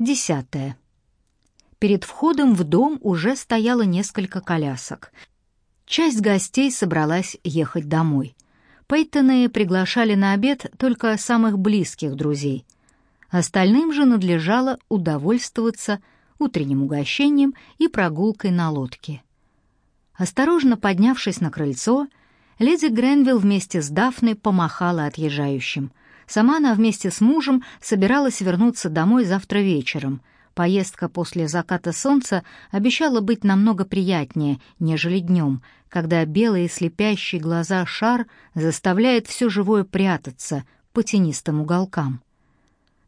Десятое. Перед входом в дом уже стояло несколько колясок. Часть гостей собралась ехать домой. Пейтоны приглашали на обед только самых близких друзей. Остальным же надлежало удовольствоваться утренним угощением и прогулкой на лодке. Осторожно поднявшись на крыльцо, леди Гренвилл вместе с Дафной помахала отъезжающим. Сама она вместе с мужем собиралась вернуться домой завтра вечером. Поездка после заката солнца обещала быть намного приятнее, нежели днем, когда белые слепящие глаза шар заставляет все живое прятаться по тенистым уголкам.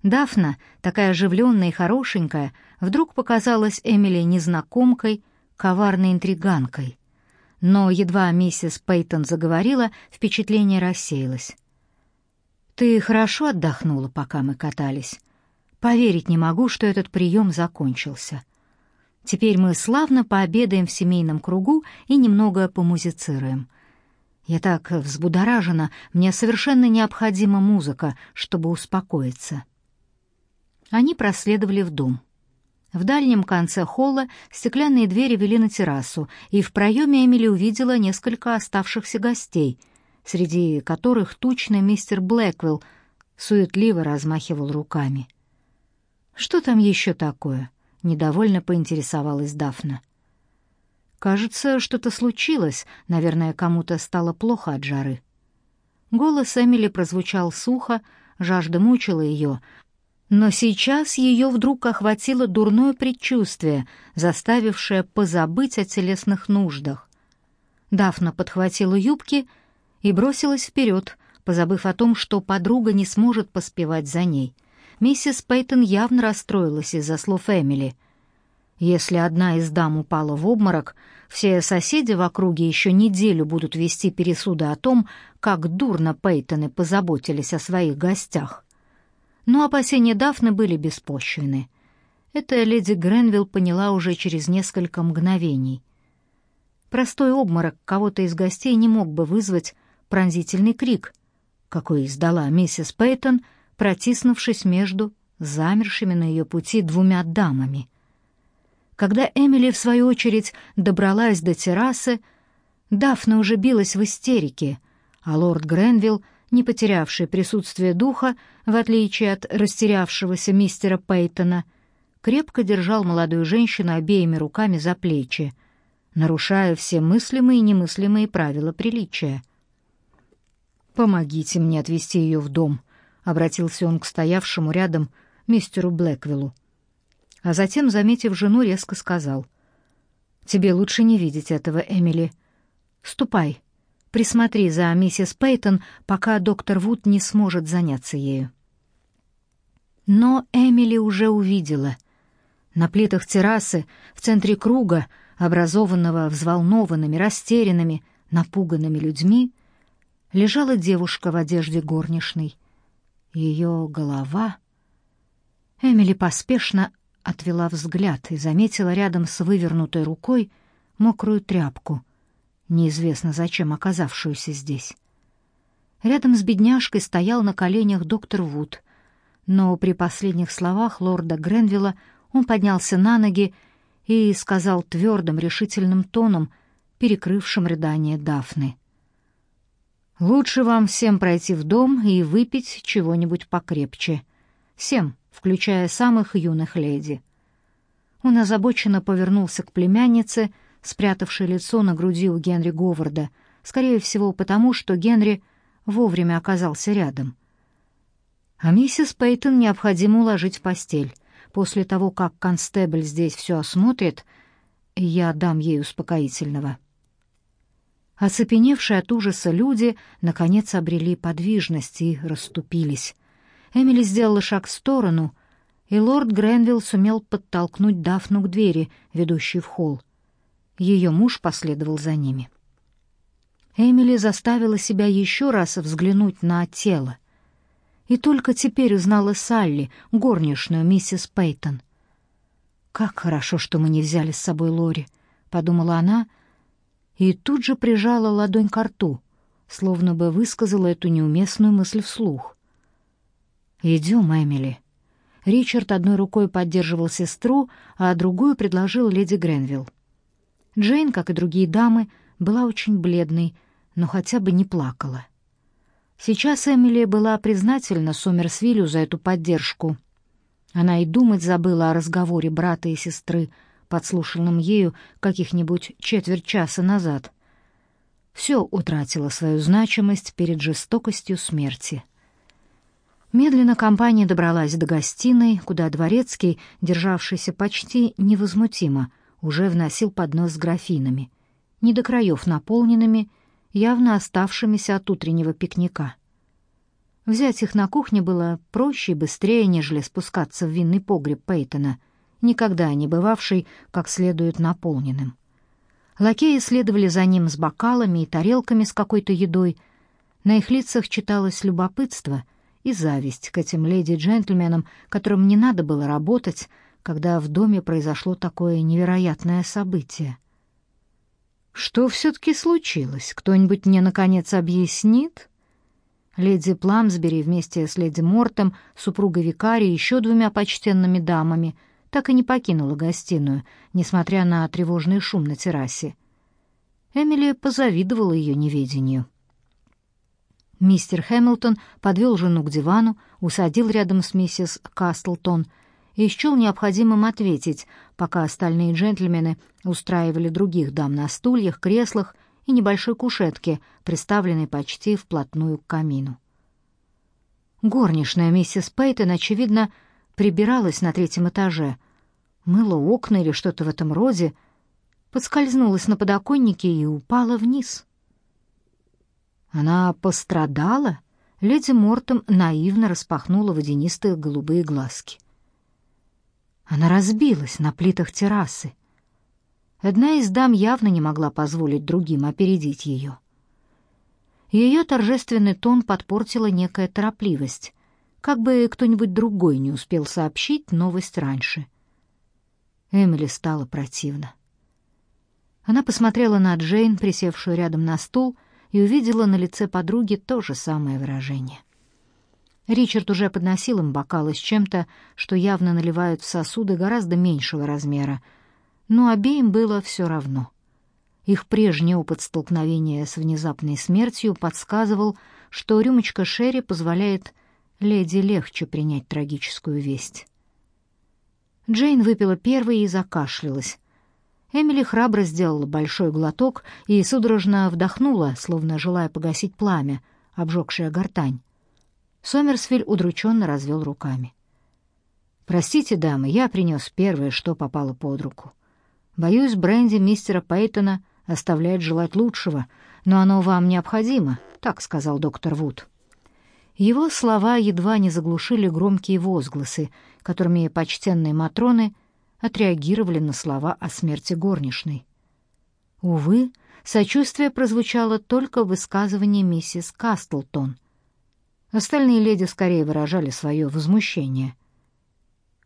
Дафна, такая оживленная и хорошенькая, вдруг показалась Эмили незнакомкой, коварной интриганкой. Но едва миссис Пейтон заговорила, впечатление рассеялось. «Ты хорошо отдохнула, пока мы катались. Поверить не могу, что этот прием закончился. Теперь мы славно пообедаем в семейном кругу и немного помузицируем. Я так взбудоражена, мне совершенно необходима музыка, чтобы успокоиться». Они проследовали в дом. В дальнем конце холла стеклянные двери вели на террасу, и в проеме Эмили увидела несколько оставшихся гостей, среди которых тучный мистер Блэквилл суетливо размахивал руками. «Что там еще такое?» — недовольно поинтересовалась Дафна. «Кажется, что-то случилось. Наверное, кому-то стало плохо от жары». Голос Эмили прозвучал сухо, жажда мучила ее, но сейчас ее вдруг охватило дурное предчувствие, заставившее позабыть о телесных нуждах. Дафна подхватила юбки и бросилась вперед, позабыв о том, что подруга не сможет поспевать за ней. Миссис Пейтон явно расстроилась из-за слов Эмили. Если одна из дам упала в обморок, все соседи в округе еще неделю будут вести пересуды о том, как дурно Пейтоны позаботились о своих гостях. Но опасения Дафны были беспочвены. Это леди Гренвилл поняла уже через несколько мгновений. Простой обморок кого-то из гостей не мог бы вызвать пронзительный крик, какой издала миссис Пейтон, протиснувшись между замершими на ее пути двумя дамами. Когда Эмили, в свою очередь, добралась до террасы, Дафна уже билась в истерике, а лорд Гренвилл не потерявший присутствие духа, в отличие от растерявшегося мистера Пейтона, крепко держал молодую женщину обеими руками за плечи, нарушая все мыслимые и немыслимые правила приличия. «Помогите мне отвезти ее в дом», — обратился он к стоявшему рядом мистеру Блэквиллу. А затем, заметив жену, резко сказал, «Тебе лучше не видеть этого, Эмили. Ступай, Присмотри за миссис Пейтон, пока доктор Вуд не сможет заняться ею. Но Эмили уже увидела. На плитах террасы, в центре круга, образованного взволнованными, растерянными, напуганными людьми, лежала девушка в одежде горничной. Ее голова... Эмили поспешно отвела взгляд и заметила рядом с вывернутой рукой мокрую тряпку — неизвестно зачем оказавшуюся здесь. Рядом с бедняжкой стоял на коленях доктор Вуд, но при последних словах лорда Гренвилла он поднялся на ноги и сказал твердым, решительным тоном, перекрывшим рыдание Дафны. «Лучше вам всем пройти в дом и выпить чего-нибудь покрепче. Всем, включая самых юных леди». Он озабоченно повернулся к племяннице — спрятавший лицо на груди у Генри Говарда, скорее всего потому, что Генри вовремя оказался рядом. А миссис Пейтон необходимо уложить в постель. После того, как констебль здесь все осмотрит, я дам ей успокоительного. Оцепеневшие от ужаса люди наконец обрели подвижность и расступились. Эмили сделала шаг в сторону, и лорд Гренвилл сумел подтолкнуть Дафну к двери, ведущей в холл. Ее муж последовал за ними. Эмили заставила себя еще раз взглянуть на тело. И только теперь узнала Салли, горничную миссис Пейтон. «Как хорошо, что мы не взяли с собой Лори», — подумала она, и тут же прижала ладонь к рту, словно бы высказала эту неуместную мысль вслух. «Идем, Эмили». Ричард одной рукой поддерживал сестру, а другую предложил леди Гренвилл. Джейн, как и другие дамы, была очень бледной, но хотя бы не плакала. Сейчас Эмили была признательна Сомерсвиллю за эту поддержку. Она и думать забыла о разговоре брата и сестры, подслушанном ею каких-нибудь четверть часа назад. Все утратило свою значимость перед жестокостью смерти. Медленно компания добралась до гостиной, куда дворецкий, державшийся почти невозмутимо, уже вносил поднос с графинами, не до краев наполненными, явно оставшимися от утреннего пикника. Взять их на кухне было проще и быстрее, нежели спускаться в винный погреб Пейтона, никогда не бывавший как следует наполненным. Лакеи следовали за ним с бокалами и тарелками с какой-то едой. На их лицах читалось любопытство и зависть к этим леди-джентльменам, которым не надо было работать, когда в доме произошло такое невероятное событие. Что все-таки случилось? Кто-нибудь мне, наконец, объяснит? Леди Пламсбери вместе с леди Мортом, супругой викария и еще двумя почтенными дамами так и не покинула гостиную, несмотря на тревожный шум на террасе. Эмили позавидовала ее неведению. Мистер Хэмилтон подвел жену к дивану, усадил рядом с миссис Кастлтон и счел необходимым ответить, пока остальные джентльмены устраивали других дам на стульях, креслах и небольшой кушетке, приставленной почти вплотную к камину. Горничная миссис Пейтон, очевидно, прибиралась на третьем этаже, мыла окна или что-то в этом роде, подскользнулась на подоконнике и упала вниз. Она пострадала? Леди Мортом наивно распахнула водянистые голубые глазки. Она разбилась на плитах террасы. Одна из дам явно не могла позволить другим опередить ее. Ее торжественный тон подпортила некая торопливость, как бы кто-нибудь другой не успел сообщить новость раньше. Эмили стало противно. Она посмотрела на Джейн, присевшую рядом на стул, и увидела на лице подруги то же самое выражение. Ричард уже подносил им бокалы с чем-то, что явно наливают в сосуды гораздо меньшего размера, но обеим было все равно. Их прежний опыт столкновения с внезапной смертью подсказывал, что рюмочка Шерри позволяет леди легче принять трагическую весть. Джейн выпила первой и закашлялась. Эмили храбро сделала большой глоток и судорожно вдохнула, словно желая погасить пламя, обжегшее гортань. Сомерсвиль удрученно развел руками. «Простите, дамы, я принес первое, что попало под руку. Боюсь, бренди мистера Пейтона оставляет желать лучшего, но оно вам необходимо», — так сказал доктор Вуд. Его слова едва не заглушили громкие возгласы, которыми почтенные матроны отреагировали на слова о смерти горничной. Увы, сочувствие прозвучало только в высказывании миссис Кастлтон — Остальные леди скорее выражали свое возмущение.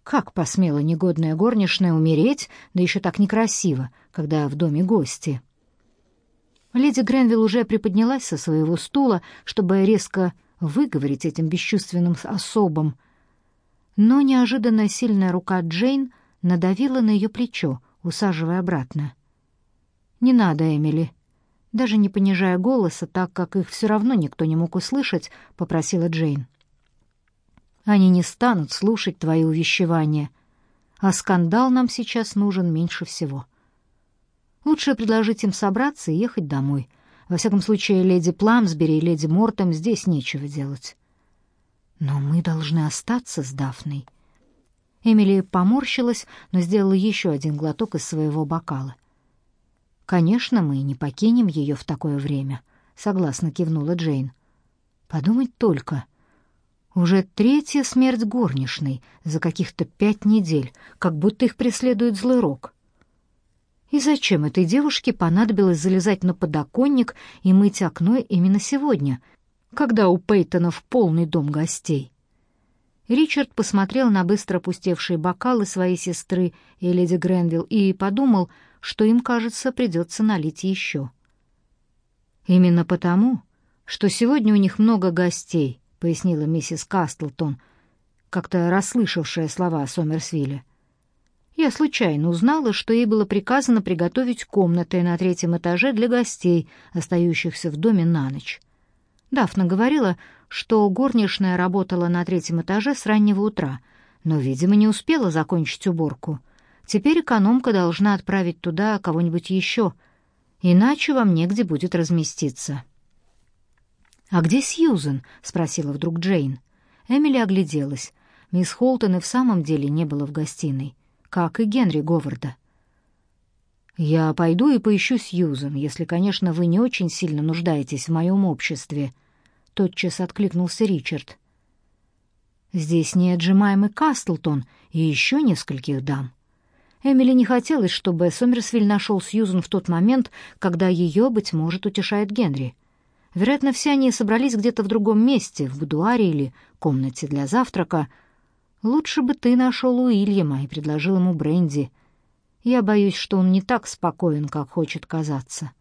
Как посмела негодная горничная умереть, да еще так некрасиво, когда в доме гости? Леди Гренвилл уже приподнялась со своего стула, чтобы резко выговорить этим бесчувственным особам, но неожиданно сильная рука Джейн надавила на ее плечо, усаживая обратно. «Не надо, Эмили», даже не понижая голоса, так как их все равно никто не мог услышать, попросила Джейн. Они не станут слушать твои увещевания, а скандал нам сейчас нужен меньше всего. Лучше предложить им собраться и ехать домой. Во всяком случае, леди Пламсбери и леди Мортом здесь нечего делать. Но мы должны остаться с Дафной. Эмили поморщилась, но сделала еще один глоток из своего бокала. Конечно, мы не покинем ее в такое время, согласно кивнула Джейн. Подумать только. Уже третья смерть горничной за каких-то пять недель, как будто их преследует злой рок. И зачем этой девушке понадобилось залезать на подоконник и мыть окно именно сегодня, когда у Пейтонов полный дом гостей? Ричард посмотрел на быстро опустевшие бокалы своей сестры и леди Гренвилл и подумал, что им, кажется, придется налить еще. «Именно потому, что сегодня у них много гостей», — пояснила миссис Кастлтон. как-то расслышавшая слова Сомерсвилля. Я случайно узнала, что ей было приказано приготовить комнаты на третьем этаже для гостей, остающихся в доме на ночь. Дафна говорила, что горничная работала на третьем этаже с раннего утра, но, видимо, не успела закончить уборку. Теперь экономка должна отправить туда кого-нибудь еще, иначе вам негде будет разместиться. «А где Сьюзен?» — спросила вдруг Джейн. Эмили огляделась. Мисс Холтон и в самом деле не было в гостиной, как и Генри Говарда. «Я пойду и поищу Сьюзен, если, конечно, вы не очень сильно нуждаетесь в моем обществе», — тотчас откликнулся Ричард. «Здесь не Кастлтон и еще нескольких дам». Эмили не хотелось, чтобы Сомерсвиль нашел Сьюзен в тот момент, когда ее, быть может, утешает Генри. Вероятно, все они собрались где-то в другом месте, в будуаре или комнате для завтрака. Лучше бы ты нашел Уильяма и предложил ему бренди. Я боюсь, что он не так спокоен, как хочет казаться.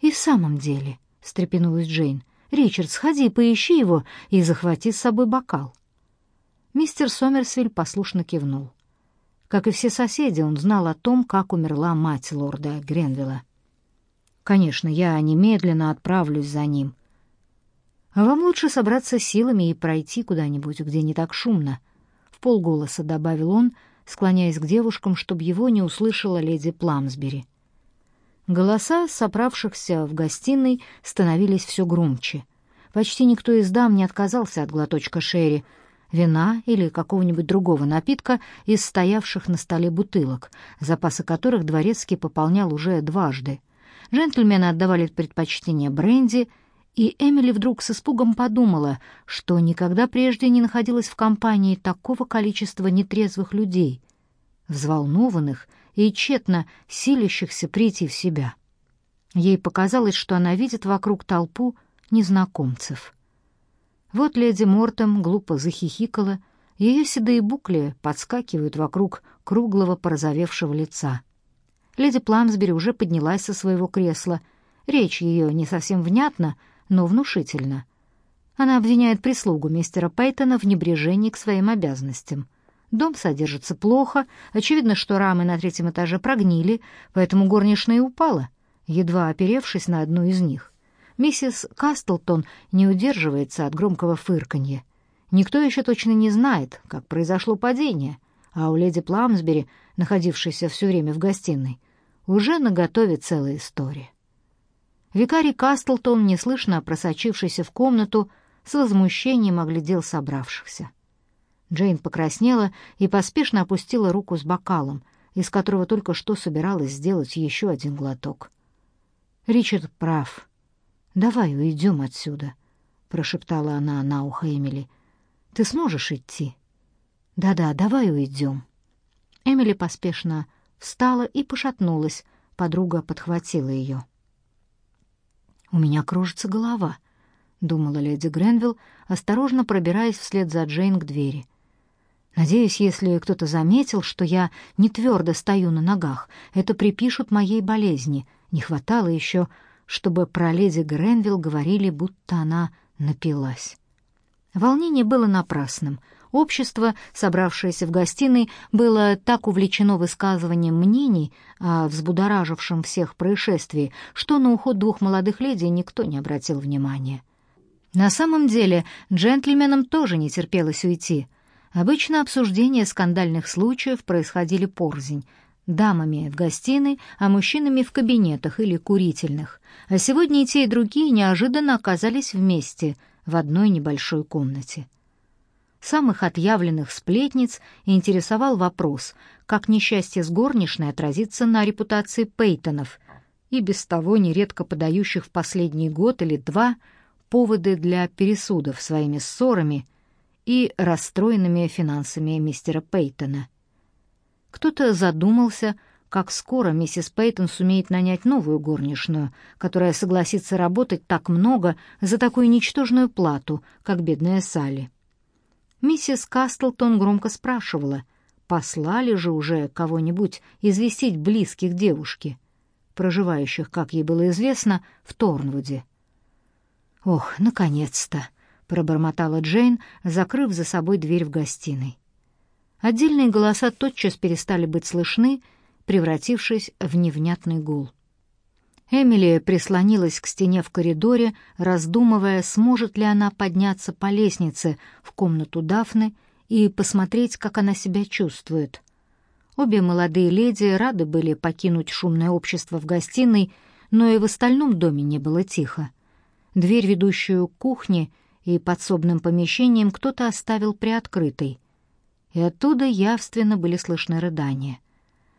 И в самом деле, встрепенулась Джейн, Ричард, сходи, поищи его и захвати с собой бокал. Мистер Сомерсвиль послушно кивнул. Как и все соседи, он знал о том, как умерла мать лорда Гренвилла. Конечно, я немедленно отправлюсь за ним. А вам лучше собраться силами и пройти куда-нибудь, где не так шумно, в полголоса добавил он, склоняясь к девушкам, чтобы его не услышала леди Пламсбери. Голоса собравшихся в гостиной становились все громче. Почти никто из дам не отказался от глоточка шерри, вина или какого-нибудь другого напитка из стоявших на столе бутылок, запасы которых дворецкий пополнял уже дважды. Джентльмены отдавали предпочтение бренди, и Эмили вдруг с испугом подумала, что никогда прежде не находилась в компании такого количества нетрезвых людей, взволнованных и тщетно силящихся прийти в себя. Ей показалось, что она видит вокруг толпу незнакомцев. Вот леди Мортом глупо захихикала, ее седые букли подскакивают вокруг круглого порозовевшего лица. Леди Пламсбери уже поднялась со своего кресла. Речь ее не совсем внятна, но внушительна. Она обвиняет прислугу мистера Пейтона в небрежении к своим обязанностям. Дом содержится плохо, очевидно, что рамы на третьем этаже прогнили, поэтому горничная упала, едва оперевшись на одну из них. Миссис Кастлтон не удерживается от громкого фырканья. Никто еще точно не знает, как произошло падение, а у леди Пламсбери, находившейся все время в гостиной, уже наготове целая история. Викарий Кастлтон, неслышно просочившийся в комнату, с возмущением оглядел собравшихся. Джейн покраснела и поспешно опустила руку с бокалом, из которого только что собиралась сделать еще один глоток. «Ричард прав. Давай уйдем отсюда», — прошептала она на ухо Эмили. «Ты сможешь идти?» «Да-да, давай уйдем». Эмили поспешно встала и пошатнулась. Подруга подхватила ее. «У меня кружится голова», — думала леди Гренвилл, осторожно пробираясь вслед за Джейн к двери. «Надеюсь, если кто-то заметил, что я не твердо стою на ногах, это припишут моей болезни. Не хватало еще, чтобы про леди Гренвилл говорили, будто она напилась». Волнение было напрасным — Общество, собравшееся в гостиной, было так увлечено высказыванием мнений о взбудоражившем всех происшествии, что на уход двух молодых леди никто не обратил внимания. На самом деле, джентльменам тоже не терпелось уйти. Обычно обсуждения скандальных случаев происходили порзень, дамами в гостиной, а мужчинами в кабинетах или курительных. А сегодня и те, и другие неожиданно оказались вместе в одной небольшой комнате. Самых отъявленных сплетниц интересовал вопрос, как несчастье с горничной отразится на репутации Пейтонов, и без того нередко подающих в последний год или два поводы для пересудов своими ссорами и расстроенными финансами мистера Пейтона. Кто-то задумался, как скоро миссис Пейтон сумеет нанять новую горничную, которая согласится работать так много за такую ничтожную плату, как бедная Салли. Миссис Кастлтон громко спрашивала, послали же уже кого-нибудь известить близких девушки, проживающих, как ей было известно, в Торнвуде. «Ох, наконец-то!» — пробормотала Джейн, закрыв за собой дверь в гостиной. Отдельные голоса тотчас перестали быть слышны, превратившись в невнятный гул. Эмили прислонилась к стене в коридоре, раздумывая, сможет ли она подняться по лестнице в комнату Дафны и посмотреть, как она себя чувствует. Обе молодые леди рады были покинуть шумное общество в гостиной, но и в остальном доме не было тихо. Дверь, ведущую к кухне и подсобным помещениям, кто-то оставил приоткрытой, и оттуда явственно были слышны рыдания.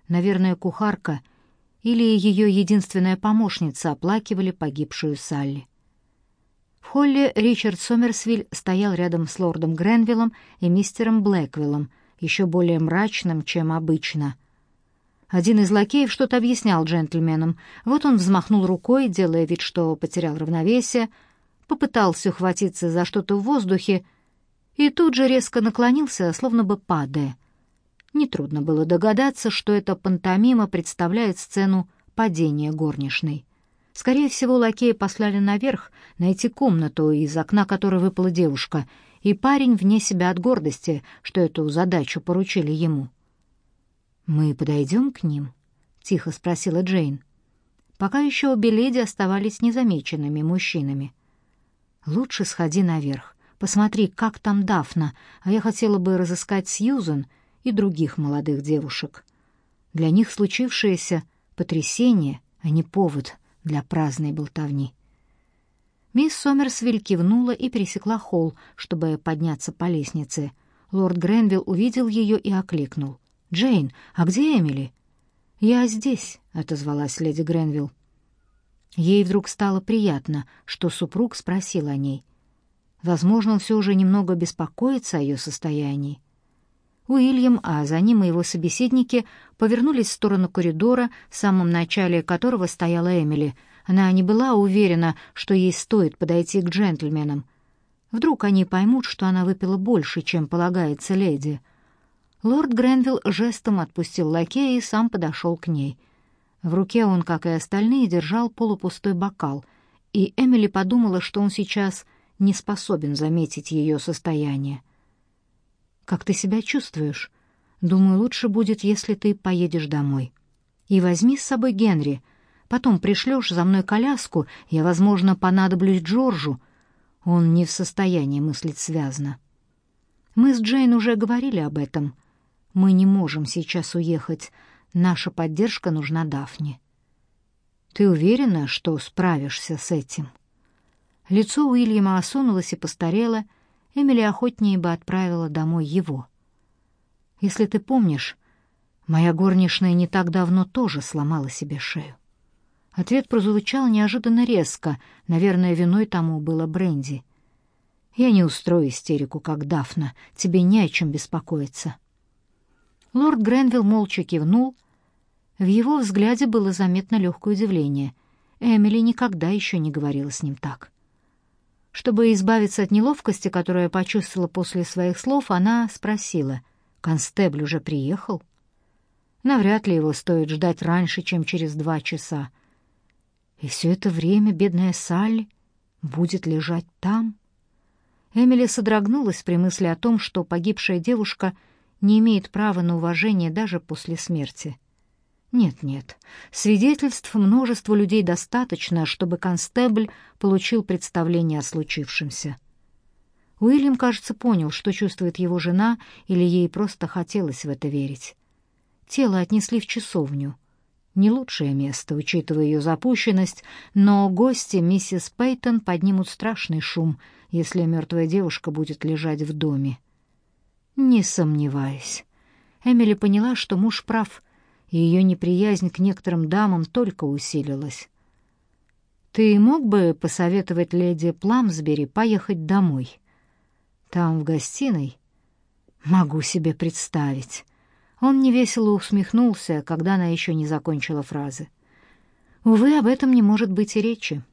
Наверное, кухарка — или ее единственная помощница оплакивали погибшую Салли. В холле Ричард Сомерсвиль стоял рядом с лордом Гренвиллом и мистером Блэквиллом, еще более мрачным, чем обычно. Один из лакеев что-то объяснял джентльменам. Вот он взмахнул рукой, делая вид, что потерял равновесие, попытался ухватиться за что-то в воздухе и тут же резко наклонился, словно бы падая — Нетрудно было догадаться, что эта пантомима представляет сцену падения горничной. Скорее всего, лакея послали наверх найти комнату, из окна которой выпала девушка, и парень вне себя от гордости, что эту задачу поручили ему. «Мы подойдем к ним?» — тихо спросила Джейн. Пока еще обе леди оставались незамеченными мужчинами. «Лучше сходи наверх, посмотри, как там Дафна, а я хотела бы разыскать Сьюзен и других молодых девушек. Для них случившееся потрясение, а не повод для праздной болтовни. Мисс Сомерсвиль кивнула и пересекла холл, чтобы подняться по лестнице. Лорд Гренвилл увидел ее и окликнул. «Джейн, а где Эмили?» «Я здесь», — отозвалась леди Гренвилл. Ей вдруг стало приятно, что супруг спросил о ней. Возможно, он все же немного беспокоится о ее состоянии. Уильям, а за ним и его собеседники повернулись в сторону коридора, в самом начале которого стояла Эмили. Она не была уверена, что ей стоит подойти к джентльменам. Вдруг они поймут, что она выпила больше, чем полагается леди. Лорд Гренвилл жестом отпустил лакея и сам подошел к ней. В руке он, как и остальные, держал полупустой бокал, и Эмили подумала, что он сейчас не способен заметить ее состояние. Как ты себя чувствуешь? Думаю, лучше будет, если ты поедешь домой. И возьми с собой Генри. Потом пришлешь за мной коляску, я, возможно, понадоблюсь Джорджу. Он не в состоянии мыслить связно. Мы с Джейн уже говорили об этом. Мы не можем сейчас уехать. Наша поддержка нужна Дафне. Ты уверена, что справишься с этим? Лицо Уильяма осунулось и постарело, — Эмили охотнее бы отправила домой его. Если ты помнишь, моя горничная не так давно тоже сломала себе шею. Ответ прозвучал неожиданно резко, наверное, виной тому было бренди. Я не устрою истерику, как Дафна, тебе не о чем беспокоиться. Лорд Гренвилл молча кивнул. В его взгляде было заметно легкое удивление. Эмили никогда еще не говорила с ним так. Чтобы избавиться от неловкости, которую почувствовала после своих слов, она спросила, «Констебль уже приехал?» Навряд ли его стоит ждать раньше, чем через два часа. И все это время бедная Салли будет лежать там? Эмили содрогнулась при мысли о том, что погибшая девушка не имеет права на уважение даже после смерти. Нет-нет, свидетельств множества людей достаточно, чтобы констебль получил представление о случившемся. Уильям, кажется, понял, что чувствует его жена, или ей просто хотелось в это верить. Тело отнесли в часовню. Не лучшее место, учитывая ее запущенность, но гости миссис Пейтон поднимут страшный шум, если мертвая девушка будет лежать в доме. Не сомневаюсь. Эмили поняла, что муж прав — и ее неприязнь к некоторым дамам только усилилась. «Ты мог бы посоветовать леди Пламсбери поехать домой? Там, в гостиной?» «Могу себе представить». Он невесело усмехнулся, когда она еще не закончила фразы. «Увы, об этом не может быть и речи.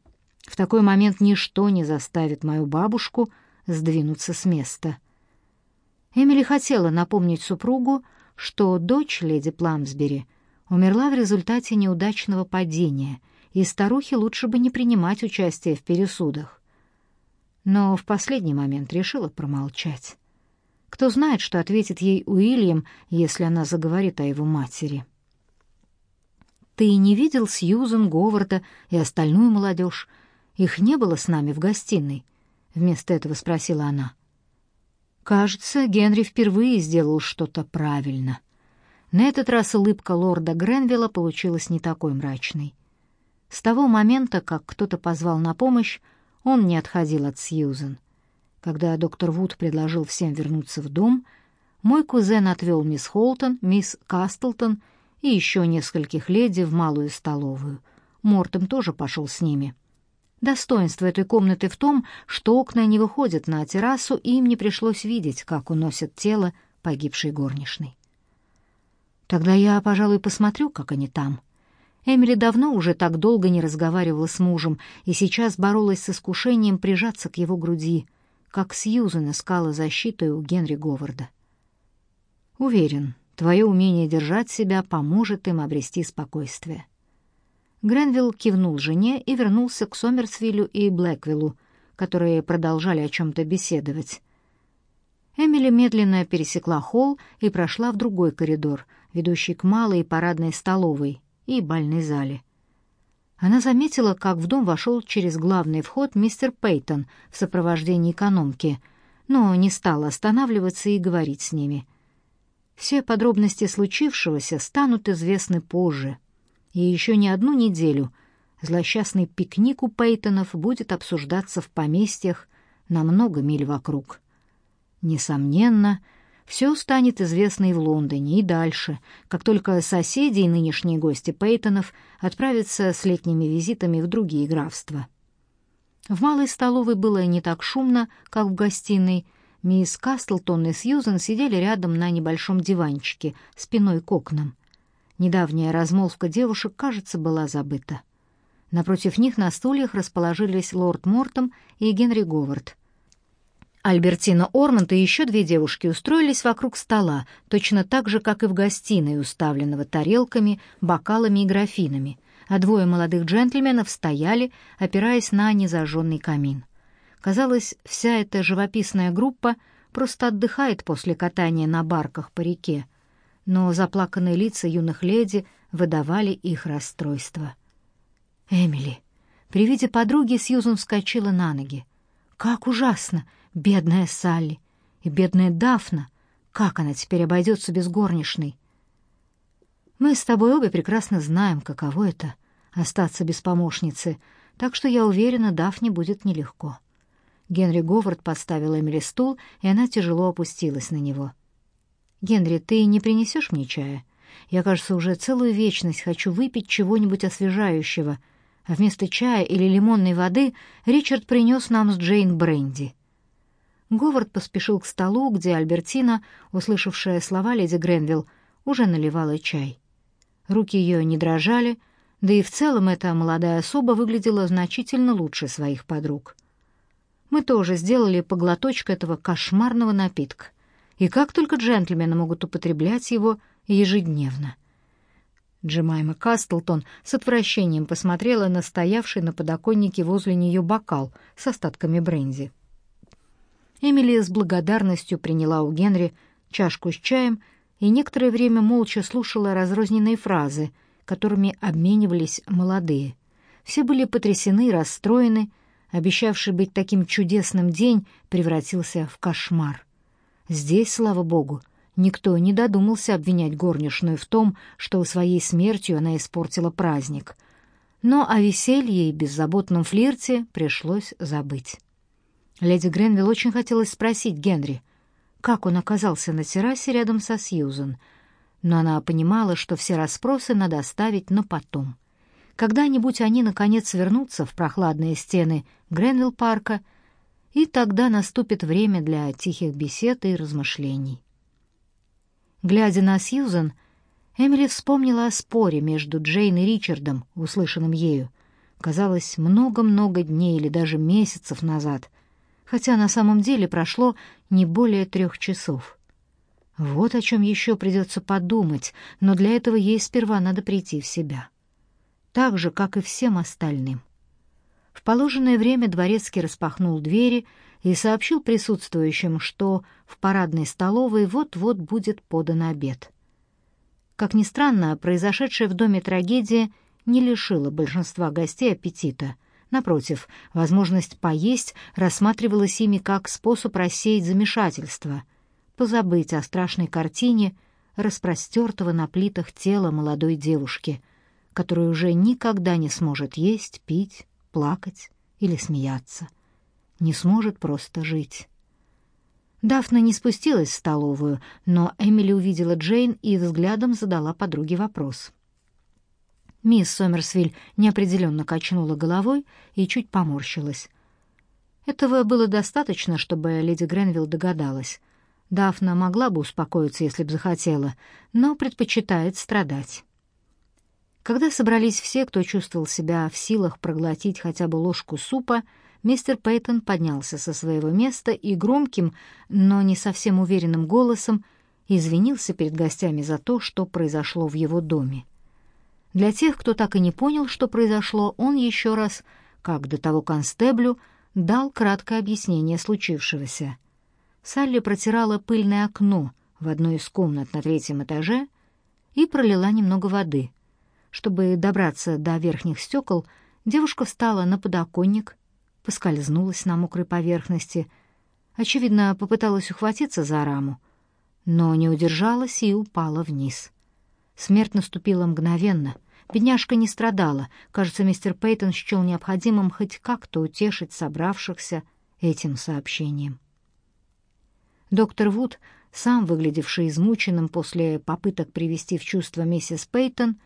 В такой момент ничто не заставит мою бабушку сдвинуться с места». Эмили хотела напомнить супругу, что дочь леди Пламсбери умерла в результате неудачного падения, и старухе лучше бы не принимать участие в пересудах. но в последний момент решила промолчать. Кто знает, что ответит ей Уильям, если она заговорит о его матери. «Ты не видел Сьюзен, Говарда и остальную молодежь? Их не было с нами в гостиной?» Вместо этого спросила она. Кажется, Генри впервые сделал что-то правильно. На этот раз улыбка лорда Гренвилла получилась не такой мрачной. С того момента, как кто-то позвал на помощь, он не отходил от Сьюзен. Когда доктор Вуд предложил всем вернуться в дом, мой кузен отвел мисс Холтон, мисс Кастлтон и еще нескольких леди в малую столовую. Мортем тоже пошел с ними. Достоинство этой комнаты в том, что окна не выходят на террасу, и им не пришлось видеть, как уносят тело погибшей горничной. Тогда я, пожалуй, посмотрю, как они там. Эмили давно уже так долго не разговаривала с мужем и сейчас боролась с искушением прижаться к его груди, как Сьюзен искала защиты у Генри Говарда. Уверен, твое умение держать себя поможет им обрести спокойствие. Гренвилл кивнул жене и вернулся к Сомерсвиллю и Блэквиллу, которые продолжали о чем-то беседовать. Эмили медленно пересекла холл и прошла в другой коридор, ведущий к малой парадной столовой и бальной зале. Она заметила, как в дом вошел через главный вход мистер Пейтон в сопровождении экономки, но не стала останавливаться и говорить с ними. Все подробности случившегося станут известны позже, и еще не одну неделю злосчастный пикник у Пейтонов будет обсуждаться в поместьях на много миль вокруг. Несомненно, все станет известно и в Лондоне, и дальше, как только соседи и нынешние гости Пейтонов отправятся с летними визитами в другие графства. В малой столовой было не так шумно, как в гостиной. Мисс Кастлтон и Сьюзен сидели рядом на небольшом диванчике, спиной к окнам. Недавняя размолвка девушек, кажется, была забыта. Напротив них на стульях расположились лорд Мортом и Генри Говард — Альбертина Орманд и еще две девушки устроились вокруг стола, точно так же, как и в гостиной, уставленного тарелками, бокалами и графинами, а двое молодых джентльменов стояли, опираясь на незажженный камин. Казалось, вся эта живописная группа просто отдыхает после катания на барках по реке, но заплаканные лица юных леди выдавали их расстройство. «Эмили!» При виде подруги Сьюзан вскочила на ноги. «Как ужасно! Бедная Салли и бедная Дафна. Как она теперь обойдется без горничной? Мы с тобой обе прекрасно знаем, каково это — остаться без помощницы, так что я уверена, Дафне будет нелегко. Генри Говард подставил Эмили стул, и она тяжело опустилась на него. «Генри, ты не принесешь мне чая? Я, кажется, уже целую вечность хочу выпить чего-нибудь освежающего», а вместо чая или лимонной воды Ричард принес нам с Джейн бренди. Говард поспешил к столу, где Альбертина, услышавшая слова леди Гренвилл, уже наливала чай. Руки ее не дрожали, да и в целом эта молодая особа выглядела значительно лучше своих подруг. Мы тоже сделали поглоточек этого кошмарного напитка. И как только джентльмены могут употреблять его ежедневно. Джемайма Кастлтон с отвращением посмотрела на стоявший на подоконнике возле нее бокал с остатками бренди. Эмили с благодарностью приняла у Генри чашку с чаем и некоторое время молча слушала разрозненные фразы, которыми обменивались молодые. Все были потрясены и расстроены, обещавший быть таким чудесным день превратился в кошмар. Здесь, слава богу, никто не додумался обвинять горничную в том, что своей смертью она испортила праздник. Но о веселье и беззаботном флирте пришлось забыть. Леди Гренвилл очень хотелось спросить Генри, как он оказался на террасе рядом со Сьюзен, но она понимала, что все расспросы надо оставить на потом. Когда-нибудь они, наконец, вернутся в прохладные стены Гренвилл-парка, и тогда наступит время для тихих бесед и размышлений. Глядя на Сьюзен, Эмили вспомнила о споре между Джейн и Ричардом, услышанном ею. Казалось, много-много дней или даже месяцев назад — хотя на самом деле прошло не более трех часов. Вот о чем еще придется подумать, но для этого ей сперва надо прийти в себя. Так же, как и всем остальным. В положенное время дворецкий распахнул двери и сообщил присутствующим, что в парадной столовой вот-вот будет подан обед. Как ни странно, произошедшая в доме трагедия не лишила большинства гостей аппетита. Напротив, возможность поесть рассматривалась ими как способ рассеять замешательство, позабыть о страшной картине распростертого на плитах тела молодой девушки, которая уже никогда не сможет есть, пить, плакать или смеяться. Не сможет просто жить. Дафна не спустилась в столовую, но Эмили увидела Джейн и взглядом задала подруге вопрос. Мисс Сомерсвиль неопределенно качнула головой и чуть поморщилась. Этого было достаточно, чтобы леди Гренвилл догадалась. Дафна могла бы успокоиться, если б захотела, но предпочитает страдать. Когда собрались все, кто чувствовал себя в силах проглотить хотя бы ложку супа, мистер Пейтон поднялся со своего места и громким, но не совсем уверенным голосом извинился перед гостями за то, что произошло в его доме. Для тех, кто так и не понял, что произошло, он еще раз, как до того констеблю, дал краткое объяснение случившегося. Салли протирала пыльное окно в одной из комнат на третьем этаже и пролила немного воды. Чтобы добраться до верхних стекол, девушка встала на подоконник поскользнулась на мокрой поверхности. Очевидно, попыталась ухватиться за раму, но не удержалась и упала вниз. Смерть наступила мгновенно. Бедняжка не страдала. Кажется, мистер Пейтон счел необходимым хоть как-то утешить собравшихся этим сообщением. Доктор Вуд, сам выглядевший измученным после попыток привести в чувство миссис Пейтон,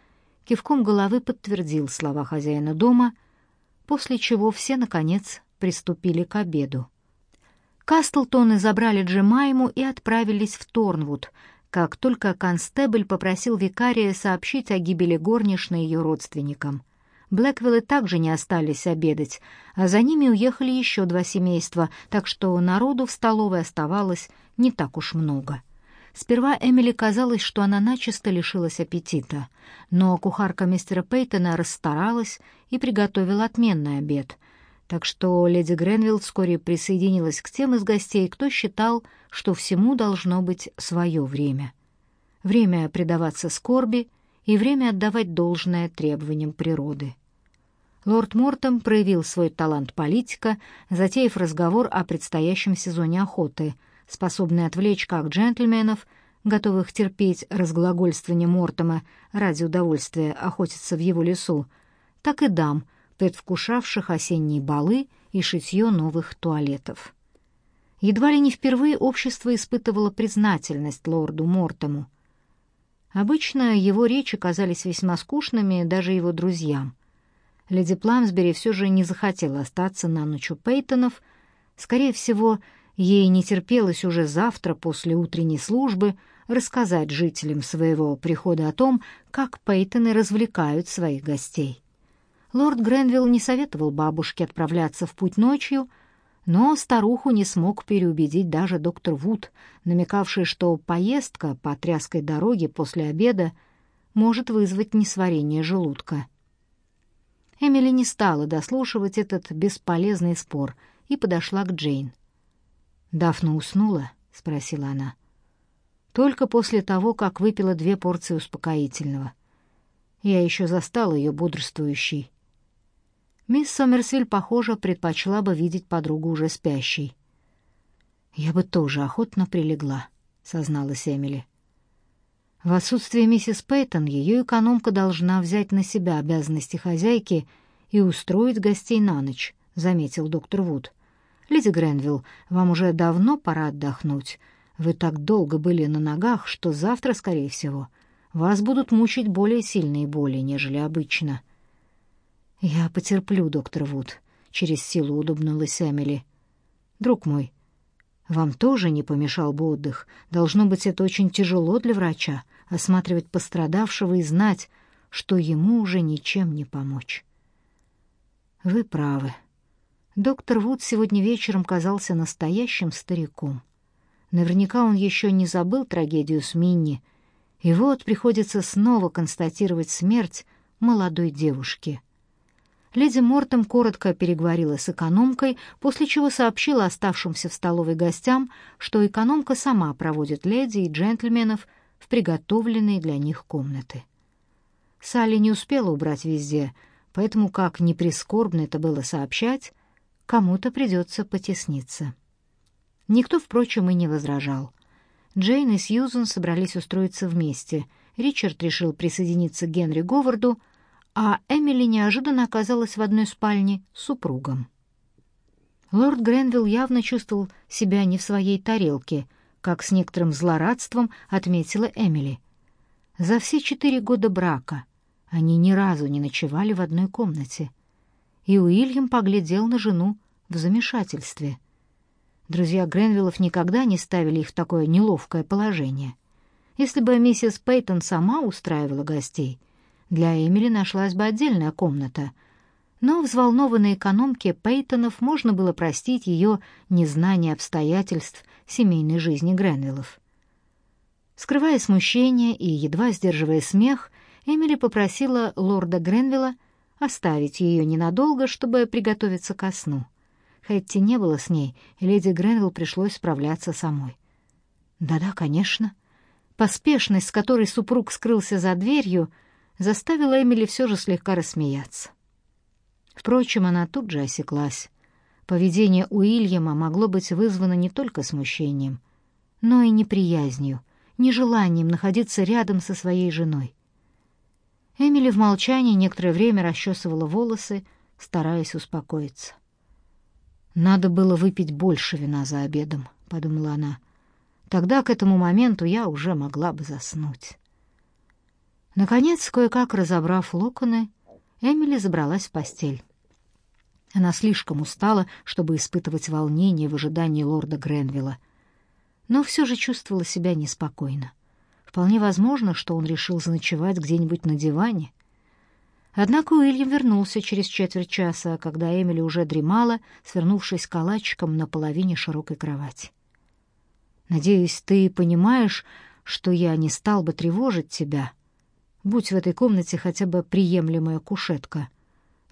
кивком головы подтвердил слова хозяина дома — после чего все, наконец, приступили к обеду. Кастлтоны забрали Джемайму и отправились в Торнвуд, как только констебль попросил викария сообщить о гибели горничной ее родственникам. Блэквиллы также не остались обедать, а за ними уехали еще два семейства, так что народу в столовой оставалось не так уж много. Сперва Эмили казалось, что она начисто лишилась аппетита, но кухарка мистера Пейтона расстаралась и приготовила отменный обед. Так что леди Гренвилл вскоре присоединилась к тем из гостей, кто считал, что всему должно быть свое время. Время предаваться скорби и время отдавать должное требованиям природы. Лорд Мортом проявил свой талант политика, затеяв разговор о предстоящем сезоне охоты — способный отвлечь как джентльменов, готовых терпеть разглагольствование Мортома ради удовольствия охотиться в его лесу, так и дам, предвкушавших осенние балы и шитье новых туалетов. Едва ли не впервые общество испытывало признательность лорду Мортому. Обычно его речи казались весьма скучными даже его друзьям. Леди Пламсбери все же не захотела остаться на ночь у Пейтонов, скорее всего, Ей не терпелось уже завтра после утренней службы рассказать жителям своего прихода о том, как Пейтоны развлекают своих гостей. Лорд Гренвилл не советовал бабушке отправляться в путь ночью, но старуху не смог переубедить даже доктор Вуд, намекавший, что поездка по тряской дороге после обеда может вызвать несварение желудка. Эмили не стала дослушивать этот бесполезный спор и подошла к Джейн. «Дафна уснула?» — спросила она. «Только после того, как выпила две порции успокоительного. Я еще застала ее бодрствующей». Мисс Сомерсвиль, похоже, предпочла бы видеть подругу уже спящей. «Я бы тоже охотно прилегла», — созналась Эмили. В отсутствие миссис Пейтон ее экономка должна взять на себя обязанности хозяйки и устроить гостей на ночь, заметил доктор Вуд. «Леди Гренвилл, вам уже давно пора отдохнуть. Вы так долго были на ногах, что завтра, скорее всего, вас будут мучить более сильные боли, нежели обычно». «Я потерплю, доктор Вуд», — через силу улыбнулась Эмили. «Друг мой, вам тоже не помешал бы отдых. Должно быть, это очень тяжело для врача — осматривать пострадавшего и знать, что ему уже ничем не помочь». «Вы правы», Доктор Вуд сегодня вечером казался настоящим стариком. Наверняка он еще не забыл трагедию с Минни, и вот приходится снова констатировать смерть молодой девушки. Леди Мортом коротко переговорила с экономкой, после чего сообщила оставшимся в столовой гостям, что экономка сама проводит леди и джентльменов в приготовленные для них комнаты. Салли не успела убрать везде, поэтому, как ни прискорбно это было сообщать, кому-то придется потесниться. Никто, впрочем, и не возражал. Джейн и Сьюзен собрались устроиться вместе. Ричард решил присоединиться к Генри Говарду — а Эмили неожиданно оказалась в одной спальне с супругом. Лорд Гренвилл явно чувствовал себя не в своей тарелке, как с некоторым злорадством отметила Эмили. За все четыре года брака они ни разу не ночевали в одной комнате. И Уильям поглядел на жену в замешательстве. Друзья Гренвиллов никогда не ставили их в такое неловкое положение. Если бы миссис Пейтон сама устраивала гостей — для Эмили нашлась бы отдельная комната. Но взволнованной экономке Пейтонов можно было простить ее незнание обстоятельств семейной жизни Гренвиллов. Скрывая смущение и едва сдерживая смех, Эмили попросила лорда Гренвилла оставить ее ненадолго, чтобы приготовиться ко сну. Хэтти не было с ней, и леди Гренвилл пришлось справляться самой. Да-да, конечно. Поспешность, с которой супруг скрылся за дверью, заставила Эмили все же слегка рассмеяться. Впрочем, она тут же осеклась. Поведение Уильяма могло быть вызвано не только смущением, но и неприязнью, нежеланием находиться рядом со своей женой. Эмили в молчании некоторое время расчесывала волосы, стараясь успокоиться. «Надо было выпить больше вина за обедом», — подумала она. «Тогда к этому моменту я уже могла бы заснуть». Наконец, кое-как разобрав локоны, Эмили забралась в постель. Она слишком устала, чтобы испытывать волнение в ожидании лорда Гренвилла, но все же чувствовала себя неспокойно. Вполне возможно, что он решил заночевать где-нибудь на диване. Однако Уильям вернулся через четверть часа, когда Эмили уже дремала, свернувшись калачиком на половине широкой кровати. «Надеюсь, ты понимаешь, что я не стал бы тревожить тебя», Будь в этой комнате хотя бы приемлемая кушетка.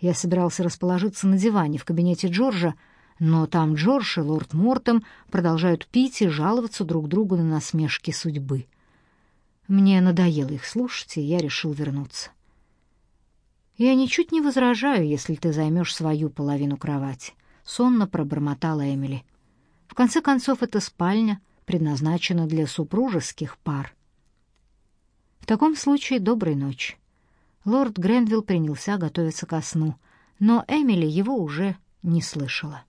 Я собирался расположиться на диване в кабинете Джорджа, но там Джордж и лорд Мортом продолжают пить и жаловаться друг другу на насмешки судьбы. Мне надоело их слушать, и я решил вернуться. Я ничуть не возражаю, если ты займешь свою половину кровати, сонно пробормотала Эмили. В конце концов, эта спальня предназначена для супружеских пар. В таком случае доброй ночи. Лорд Гренвилл принялся готовиться ко сну, но Эмили его уже не слышала.